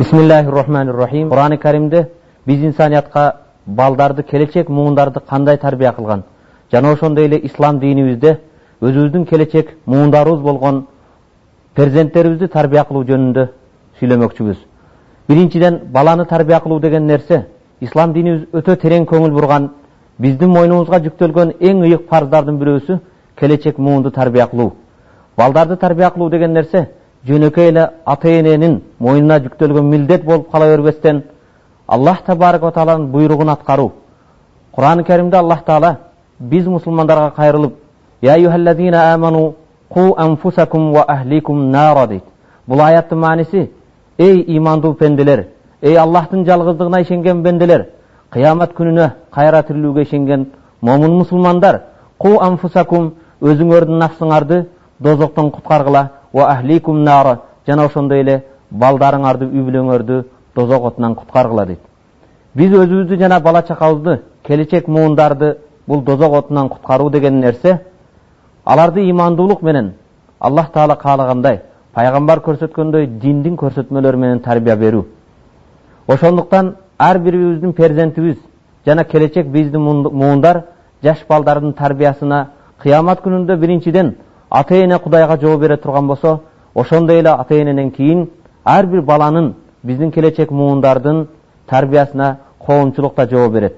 бисмиллахи рахмани рахим курани каримде биз инсаниятка балдарды келечек муундарды кандай тарбия кылган жана ошондой эле ислам динибизде өзүбүздүн келечек муундарыбыз болгон перзенттерибизди тарбия кылуу жөнүндө сүйлөмөкчүбүз биринчиден баланы тарбия кылуу деген нерсе ислам динибиз өтө терең көңүл бурган биздин мойнубузга жүктөлгөн эң ыйык парздардын бирөөсү келечек муунду тарбия кылуу балдарды тарбия кылуу деген нерсе жөнөкөй эле ата эненин мойнуна жүктөлгөн милдет болуп кала бербестен аллах табарaka тааланын буйругун аткаруу курани каримде аллах таала биз мусулмандарга кайрылып дейт бул аяттын мааниси эй ыймандуу пенделер эй аллахтын жалгыздыгына ишенген бенделер кыямат күнүнө кайра тирилүүгө ишенген момун мусулмандар ку анфусакум өзүңөрдүн нафсыңарды дозоктон куткаргыла жана ошондой эле балдарыңарды үй бүлөңөрдү дозок отунан куткаргыла дейт биз өзүбүздү жана бала чакабызды келечек муундарды бул дозок отунан куткаруу деген нерсе аларды ыймандуулук менен аллах таала каалагандай пайгамбар көрсөткөндөй диндин көрсөтмөлөрү менен тарбия берүү. Ошондуктан ар бирибиздин перзентибиз жана келечек биздин муундар жаш балдардын тарбиясына кыямат күнүндө биринчиден ата эне кудайга жооп бере турган болсо ошондой эле ата энеден кийин ар бир баланын биздин келечек муундардын тарбиясына коомчулук да жооп берет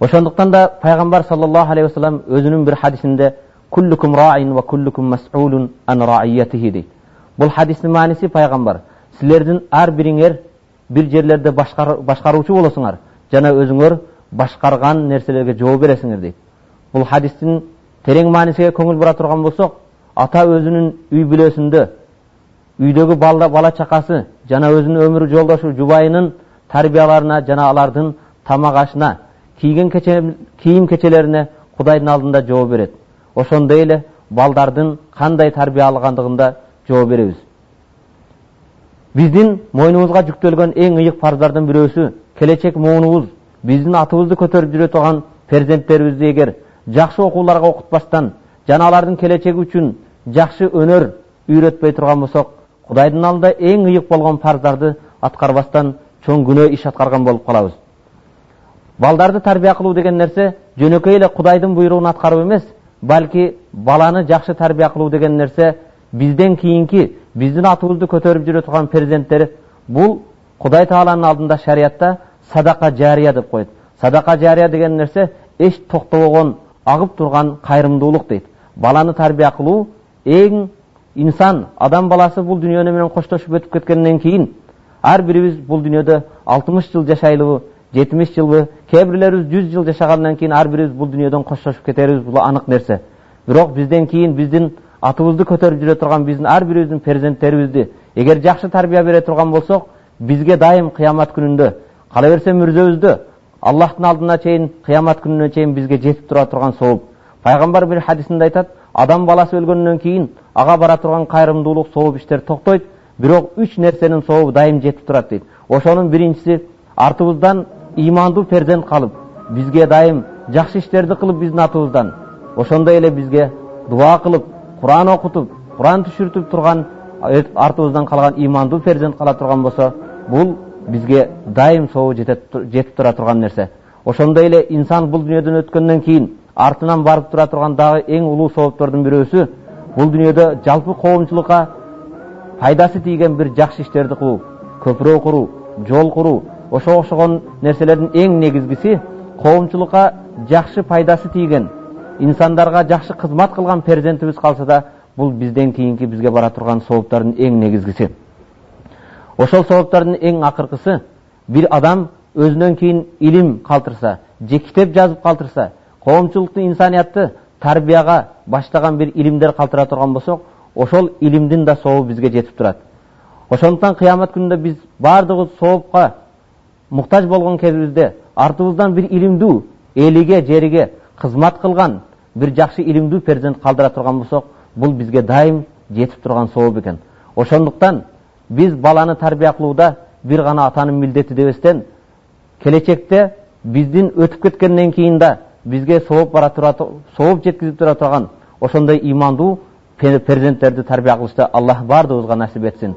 ошондуктан да пайгамбар саллаллаху алейхи вассалам өзүнүн бир хадисинде куллукум раин ва куллукум масулун ан раиятихи дейт бул хадистин мааниси пайгамбар силердин ар бириңер бир жерлерде башкаруучу болосуңар жана өзүңөр башкарган нерселерге жооп бересиңер дейт бул хадистин терең маанисиге көңүл бура турган болсок ата өзүнүн үй бүлөсүндө үйдөгү бала чакасы жана өзүнүн өмүр жолдошу жубайынын тарбияларына жана алардын тамак ашына кийген кийим кечелерине кудайдын алдында жооп берет ошондой эле балдардын кандай тарбия алгандыгында жооп беребиз. Биздин мойнубузга жүктөлгөн эң ыйык парздардын бирөөсү келечек муунубуз биздин атыбызды көтөрүп жүрө турган перзенттерибизди эгер жакшы окууларга окутпастан жана алардын келечеги үчүн жакшы өнөр үйрөтпөй турган болсок кудайдын алдында эң ыйык болгон парздарды аткарбастан чоң күнөө иш аткарган болуп калабыз балдарды тарбия кылуу деген нерсе жөнөкөй эле кудайдын буйругун аткаруу эмес балки баланы жакшы тарбия кылуу деген нерсе бизден кийинки биздин атыбызды көтөрүп жүрө турган перзенттер бул кудай тааланын алдында шариятта садака жария деп коет садака жария деген нерсе эч токтобогон агып турган кайрымдуулук дейт баланы тарбия кылуу эң инсан адам баласы бул дүйнөнү менен коштошуп өтүп кеткенден кийин ар бирибиз бул дүйнөдө алтымыш жыл жашайлыбы жетимиш жылбы кээ бирлерибиз жүз жыл жашагандан кийин ар бирибиз бул дүйнөдөн коштошуп кетерибиз бул анык нерсе бирок бизден кийин биздин атыбызды көтөрүп жүрө турган биздин ар бирибиздин перзенттерибизди эгер жакшы тарбия бере турган болсок бизге дайым кыямат күнүндө кала берсе мүрзөбүздө аллахтын алдына чейин кыямат күнүнө чейин бизге жетип тура турган сооп пайгамбар бир хадисинде айтат адам баласы өлгөндөн кийин ага бара турган кайрымдуулук сооп иштер токтойт бирок үч нерсенин сообу дайым жетип турат дейт ошонун биринчиси артыбыздан ыймандуу перзент калып бизге дайым жакшы иштерди кылып биздин атыбыздан ошондой эле бизге дуба кылып куран окутуп куран түшүртүп турган артыбыздан калган ыймандуу перзент кала турган болсо бул бизге дайым сообу жетип тура турган нерсе ошондой эле инсан бул дүйнөдөн өткөндөн кийин артынан барып тура турган дагы эң улуу сооптордун бирөөсү бул дүйнөдө жалпы коомчулукка пайдасы тийген бир жакшы иштерди кылуу көпүрө куруу жол куруу ошого окшогон нерселердин эң негизгиси коомчулукка жакшы пайдасы тийген инсандарга жакшы кызмат кылган перзентибиз калса да бул бизден кийинки бизге бара турган сооптардын эң негизгиси. Ошол сооптардын эң акыркысы бир адам өзүнөн кийин илим калтырса же китеп жазып калтырса коомчулукту инсаниятты тарбияга баштаган бир илимдер калтыра турган болсок ошол илимдин да сообу бизге жетип турат. Ошондуктан кыямат күнүндө биз баардыгыбыз соопка муктаж болгон кезибизде артыбыздан бир илимдүү элиге жериге кызмат кылган бир жакшы илимдүү перзент калдыра турган болсок бул бизге дайым жетип турган сооп экен. Ошондуктан Біз баланы тарбия қылуыда бір ғана атаның милдети дебестен, келечекте біздің өтүп кеткенден кийин да бизге соғып бара тура, соғып жеткизип тура турган ошондой имандуу перзенттерди тарбия кылышты Аллах баардыгыбызга насип этсин.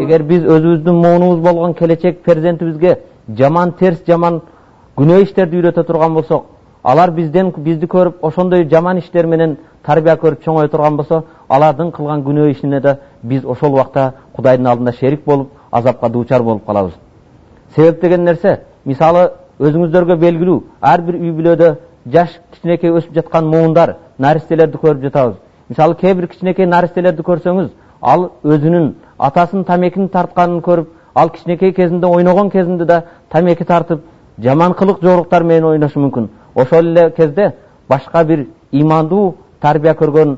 Эгер биз өзүбүздүн моонубуз болгон келечек перзентибизге жаман терс жаман күнөө иштерди үйрөтө турган болсок алар бизден бизди көрүп ошондой жаман иштер менен тарбия көрүп чоңое турган болсо алардын кылган күнөө ишине да биз ошол убакта кудайдын алдында шерик болуп азапка дуучар болуп калабыз себеп деген нерсе мисалы өзүңүздөргө белгилүү ар бир үй бүлөдө жаш кичинекей өсүп жаткан муундар наристелерди көрүп жатабыз мисалы кээ бир кичинекей наристелерди көрсөңүз ал өзүнүн атасын тамекини тартканын көрүп ал кичинекей кезинде ойногон кезинде да тамеки тартып жаман кылык жоруктар менен ойношу мүмкүн ошол эле кезде башка бир имандуу тарбия көргөн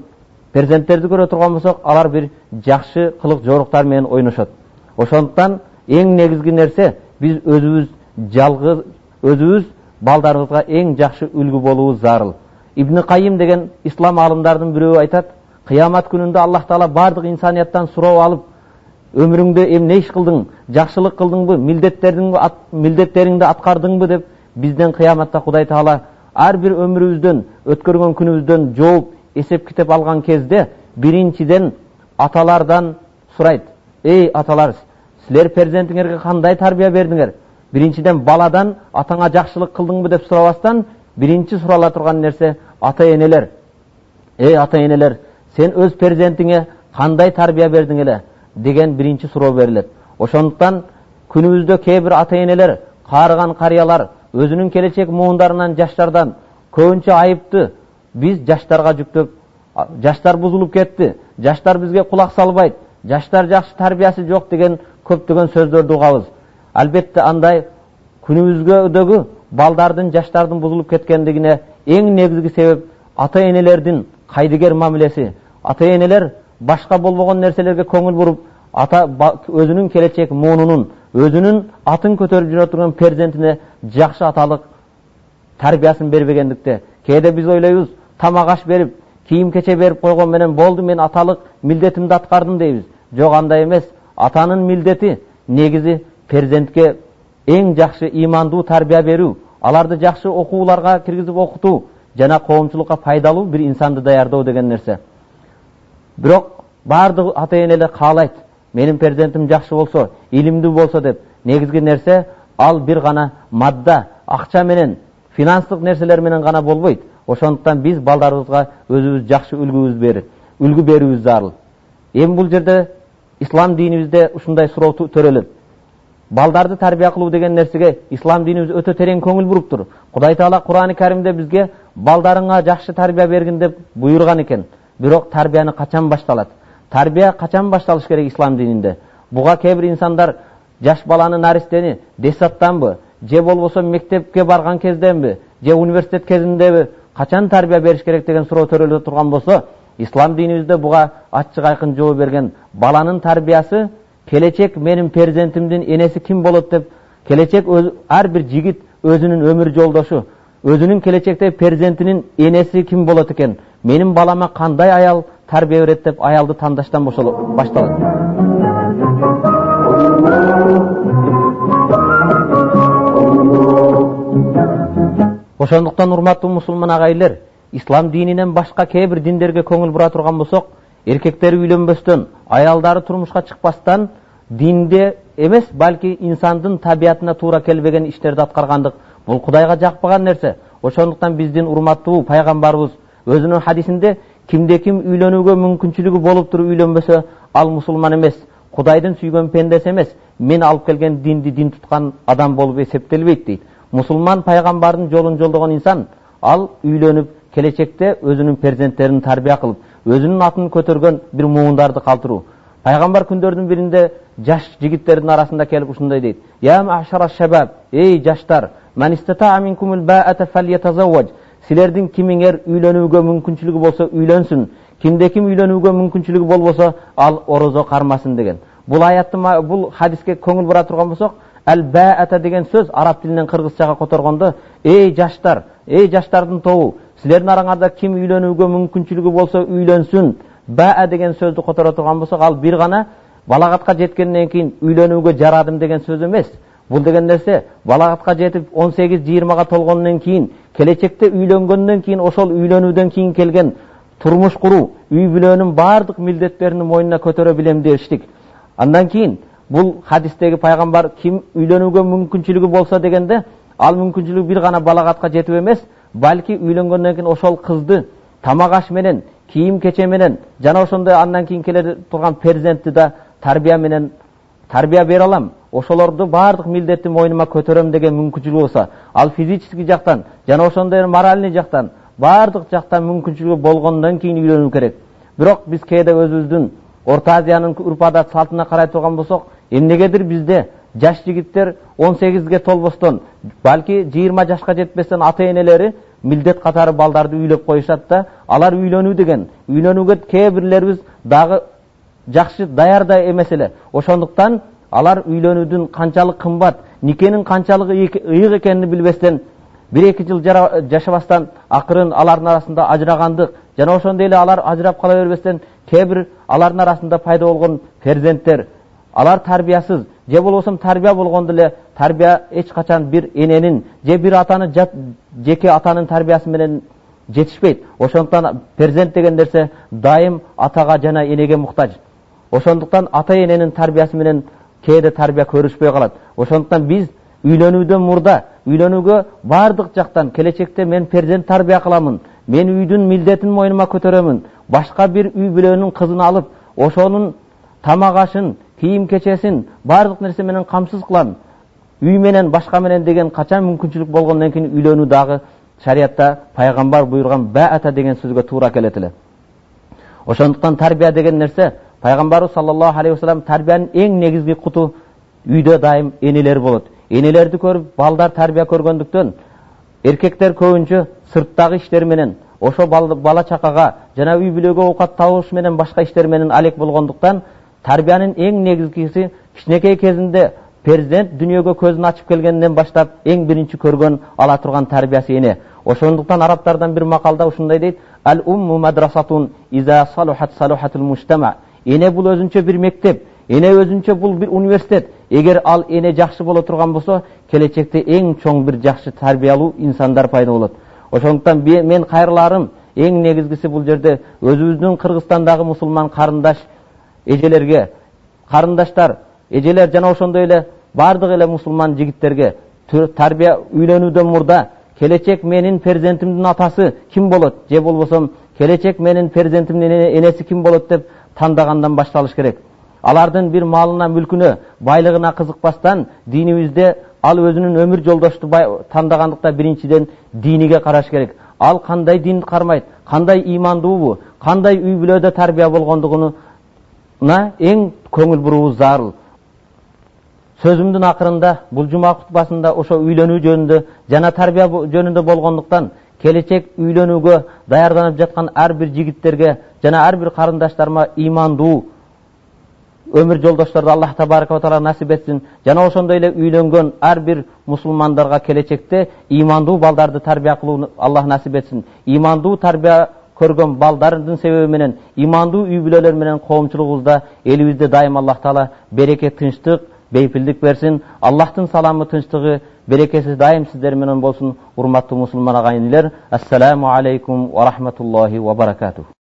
перзенттерди көрө турган болсок алар бир жакшы кылык жоруктар менен ойношот ошондуктан эң негизги нерсе биз өзүбүз жалгыз өзүбүз балдарыбызга эң жакшы үлгү болуубуз зарыл ибн кайым деген ислам аалымдардын бирөө айтат кыямат күнүндө аллах таала баардык инсанияттан суроо алып өмүрүңдө эмне иш кылдың жакшылык кылдыңбы милдеттериңди аткардыңбы деп бизден кыяматта кудай таала ар бир өмүрүбүздөн өткөргөн күнүбүздөн жооп эсеп китеп алган кезде биринчиден аталардан сурайт эй аталар силер перзентиңерге кандай тарбия бердиңер биринчиден баладан атаңа жакшылык кылдыңбы деп сурабастан биринчи сурала турган нерсе ата энелер эй ата энелер сен өз перзентиңе кандай тарбия бердиң эле деген биринчи суроо берилет ошондуктан күнүбүздө кээ бир ата энелер каарыган карыялар өзүнүн келечек муундарынан жаштардан көбүнчө айыпты биз жаштарга жүктөп жаштар бузулуп кетти жаштар бизге кулак салбайт жаштар жакшы тарбиясы жок деген көптөгөн сөздөрдү угабыз албетте андай күнүбүздөгү балдардын жаштардын бузулуп кеткендигине эң негизги себеп ата энелердин кайдыгер мамилеси ата энелер башка болбогон нерселерге көңүл буруп ата өзүнүн келечек муунунун өзүнүн атын көтөрүп жүрө турган перзентине жакшы аталык тарбиясын бербегендикте кээде биз ойлойбуз тамак аш берип кийим кече берип койгон менен болду мен аталык милдетимди аткардым дейбиз жок андай эмес атанын милдети негизи перзентке эң жакшы ыймандуу тарбия берүү аларды жакшы окууларга киргизип окутуу жана коомчулукка пайдалуу бир инсанды даярдоо деген нерсе бирок баардык ата энелер каалайт менин перзентим жакшы болсо илимдүү болсо деп негизги нерсе ал бир гана мадда акча менен финанстык нерселер менен гана болбойт ошондуктан биз балдарыбызга өзүбүз жакшы үлгүбүз берип үлгү берүүбүз зарыл эми бул жерде ислам динибизде ушундай суроо төрөлөт балдарды тарбия кылуу деген нерсеге ислам динибиз өтө терең көңүл буруптур кудай таала курани каримде бизге балдарыңа жакшы тарбия бергин деп буйруган экен бирок тарбияны качан башталат тарбия качан башталыш керек ислам дининде буга кээ бир инсандар жаш баланы наристени детсадтанбы же болбосо мектепке барган кезденби же университет кезиндеби качан тарбия бериш керек деген суроо төрөлө турган болсо ислам динибизде буга ачык айкын жооп берген баланын тарбиясы келечек менин перзентимдин энеси ким болот деп келечек ар бир жигит өзүнүн өмүр жолдошу өзүнүн келечекте перзентинин энеси ким болот экен менин балама кандай аял тарбия берет деп аялды тандаштан башталат ошондуктан урматтуу мусулман агайлер ислам дининен башка кээ бир диндерге көңүл бура турган болсок эркектери үйлөнбөстөн аялдары турмушка чыкпастан динде эмес балки инсандын табиятына туура келбеген иштерди аткаргандык бул кудайга жакпаган нерсе ошондуктан биздин урматтуу пайгамбарыбыз өзүнүн хадисинде кимде ким үйлөнүүгө мүмкүнчүлүгү болуп туруп үйлөнбөсө ал мусулман эмес кудайдын сүйгөн пендеси эмес мен алып келген динди дин туткан адам болуп эсептелбейт дейт. Мусулман пайгамбардын жолун жолдогон инсан ал үйлөнүп келечекте өзүнүн перзенттерин тарбия кылып өзүнүн атын көтөргөн бир муундарды калтыруу. Пайгамбар күндөрдүн биринде жаш жигиттердин арасында келип ушундай дейт. Я шабаб эй жаштар силердин кимиңер үйлөнүүгө мүмкүнчүлүгү болсо үйлөнсүн кимде ким үйлөнүүгө мүмкүнчүлүгү болбосо ал орозо кармасын деген бул аятты бул хадиске көңүл бура турган болсок ал баата деген сөз араб тилинен кыргызчага которгондо эй жаштар эй жаштардын тобу силердин араңарда ким үйлөнүүгө мүмкүнчүлүгү болсо үйлөнсүн баа деген сөздү которо турган болсок ал бир гана балагатка жеткенден кийин үйлөнүүгө жарадым деген сөз эмес бул деген жетип он сегиз жыйырмага толгондон кийин келечекте үйлөнгөндөн кийин ошол үйлөнүүдөн кийин келген турмуш куруу үй бүлөнүн баардык милдеттерин мойнуна көтөрө билем дештик андан кийин бул хадистеги пайгамбар ким үйлөнүүгө мүмкүнчүлүгү болсо дегенде ал мүмкүнчүлүгү бир гана балагатка жетүү эмес балки үйлөнгөндөн кийин ошол кызды тамак аш менен кийим кече менен жана ошондой андан кийин келе турган перзентти да тарбия менен тарбия бере алам. Ошолорду баардык милдетти мойнума көтөрөм деген мүмкүнчүлүгү болсо ал физический жактан жана ошондой моральный жактан баардык жактан мүмкүнчүлүгү болгондон кийин үйлөнүү керек. Бирок биз кээде өзүбүздүн орто азиянын урп адат салтына карай турган болсок эмнегедир бизде жаш жигиттер он сегизге толбостон балки жыйырма жашка жетпестен ата энелери милдет катары балдарды үйлөп коюшат да алар үйлөнүү деген. Үйлөнүүгө кээ бирлерибиз дагы жакшы даяр да эмес эле. Ошондуктан алар үйлөнүүдүн канчалык кымбат никенин канчалык ыйык экенин билбестен бир эки жыл жашабастан акырын алардын арасында ажырагандык жана ошондой эле алар ажырап кала бербестен кээ бир алардын арасында пайда болгон перзенттер. Алар тарбиясыз же болбосо тарбия болгондо эле тарбия эч качан бир эненин же бир атанын жеке атанын тарбиясы менен жетишпейт. Ошондуктан перзент деген нерсе дайым атага жана энеге муктаж. Ошондуктан ата эненин тарбиясы менен кээде тарбия көрүшпөй калат ошондуктан биз үйлөнүүдөн мурда үйлөнүүгө баардык жактан келечекте мен перзент тарбия кыламын мен үйдүн милдетин мойнума көтөрөмүн башка бир үй бүлөнүн кызын алып ошонун тамак ашын кийим кечесин баардык нерсе менен камсыз кылам үй менен башка менен деген качан мүмкүнчүлүк болгондон кийин үйлөнүү дагы шариятта пайгамбар буйруган баата деген сөзгө туура келет эле ошондуктан тарбия деген нерсе пайгамбарыбыз саллаллаху алейхи вассалам тарбиянын эң негизги куту үйдө дайым энелер болот энелерди көрүп балдар тарбия көргөндүктөн эркектер көбүнчө сырттагы иштер менен ошо бала чакага жана үй бүлөгө оокат табыш менен башка иштер менен алек болгондуктан тарбиянын эң негизгиси кичинекей кезинде перзент дүйнөгө көзүн ачып келгенден баштап эң биринчи көргөн ала турган тарбиясы эне ошондуктан арабтардан бир макалда ушундай дейт ал умму мадрасатун иза салухат салухатул мужтама эне бул өзүнчө бир мектеп эне өзүнчө бул бир университет эгер ал эне жакшы боло турган болсо келечекте эң чоң бир жакшы тарбиялуу инсандар пайда болот ошондуктан мен кайрыларым эң негизгиси бул жерде өзүбүздүн кыргызстандагы мусулман карындаш эжелерге карындаштар эжелер жана ошондой эле баардык эле мусулман жигиттерге тарбия үйлөнүүдөн мурда келечек менин перзентимдин атасы ким болот же болбосо келечек менин перзентимдин энеси ким болот деп тандагандан башталыш керек. Алардын бир малына мүлкүнө байлыгына кызыкпастан динибизде ал өзүнүн өмүр жолдошту тандагандыкта биринчиден диниге караш керек. Ал кандай динди кармайт кандай ыймандуубу кандай үй бүлөдө тарбия болгондугуна эң көңүл буруубуз зарыл. Сөзүмдүн акырында бул жума кутбасында ошо үйлөнүү жөнүндө жана тарбия жөнүндө болгондуктан келечек үйлөнүүгө даярданып жаткан ар бир жигиттерге жана ар бир карындаштарыма ыймандуу өмүр жолдошторду аллах табарaka таала насип этсин жана ошондой эле үйлөнгөн ар бир мусулмандарга келечекте ыймандуу балдарды тарбия кылууну аллах насип этсин ыймандуу тарбия көргөн балдардын себеби менен ыймандуу үй бүлөлөр менен коомчулугубузда элибизде дайым аллах таала береке тынчтык бейпилдик берсин аллахтын саламы тынчтыгы берекеси дайым сиздер менен болсун урматтуу мусулман агайын элер ассаламу алейкум ва рахматуллахи ва баракатух